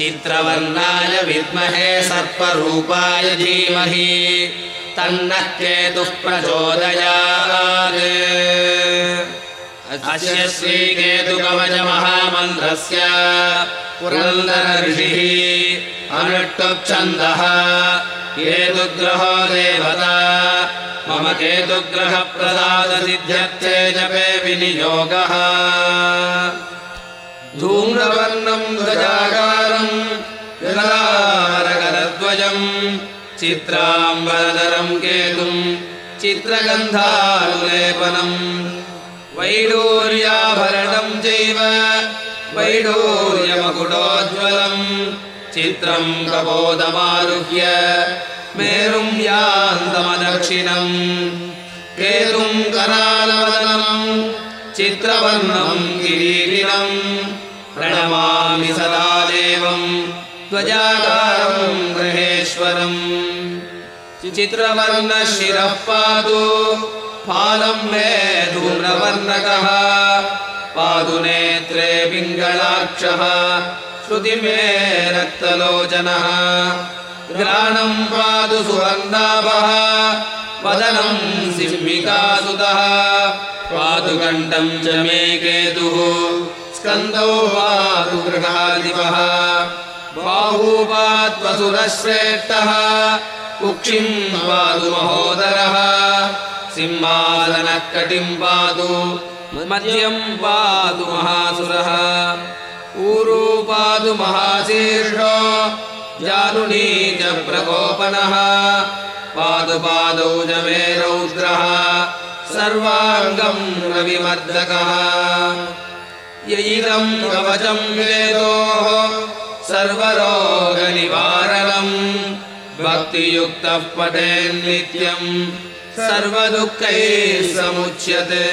चित्रवर्णाय विद्महे सर्परूपाय धीमहि तन्नः केतुः प्रचोदयात्। अस्य श्रीकेतुकवचमहामन्त्रस्य पुरन्दर ऋषिः अनुष्टुप्छन्दः केतुग्रहो देवता मम केतुग्रहप्रसादसिद्ध्यर्थे जपे विनियोगः। धूम्रवर्णम् ध्वजाकारम् चित्राम्बरधरम् केतुम् चित्रगन्धानुलेपनम् वैडूर्याभरणम् चैव वैडूर्यमकुटोज्ज्वलम् चित्रम् कबोधमारुह्य मेरुम् यान्तमदक्षिणम् केतुम् करालवदनम् चित्रवर्णम् किरीटिनम् प्रणमामि सदा देवम् ध्वजाकारम् गृहेश्वरम् चित्रवर्णशिरः पातु। फालम् मे धूम्रवर्णकः पातु नेत्रे पिङ्गलाक्षः। श्रुति मे रक्तलोचनः। घ्राणम् पातु सुवर्णाभः वदनम् पातु कण्ठम् च मे केतुः। स्कन्दौ पातु गृहादिपः। बाहूपात्वसुरश्रेष्ठः कुक्षिम् पातु महोदरः। सिंहासनः कटिम् पातु मद्यम् पातु महासुरः। ऊरू पातु महाशीर्षो च प्रकोपनः। पादु पादौ च मे रौद्रः सर्वाङ्गम् रविमर्दकः। य इदम् कवचम् वेदोः सर्वरोगनिवारणम् भक्तियुक्तः पठेन्नित्यम् सर्वदुःखैः समुच्यते